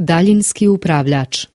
Daljinski upravljač.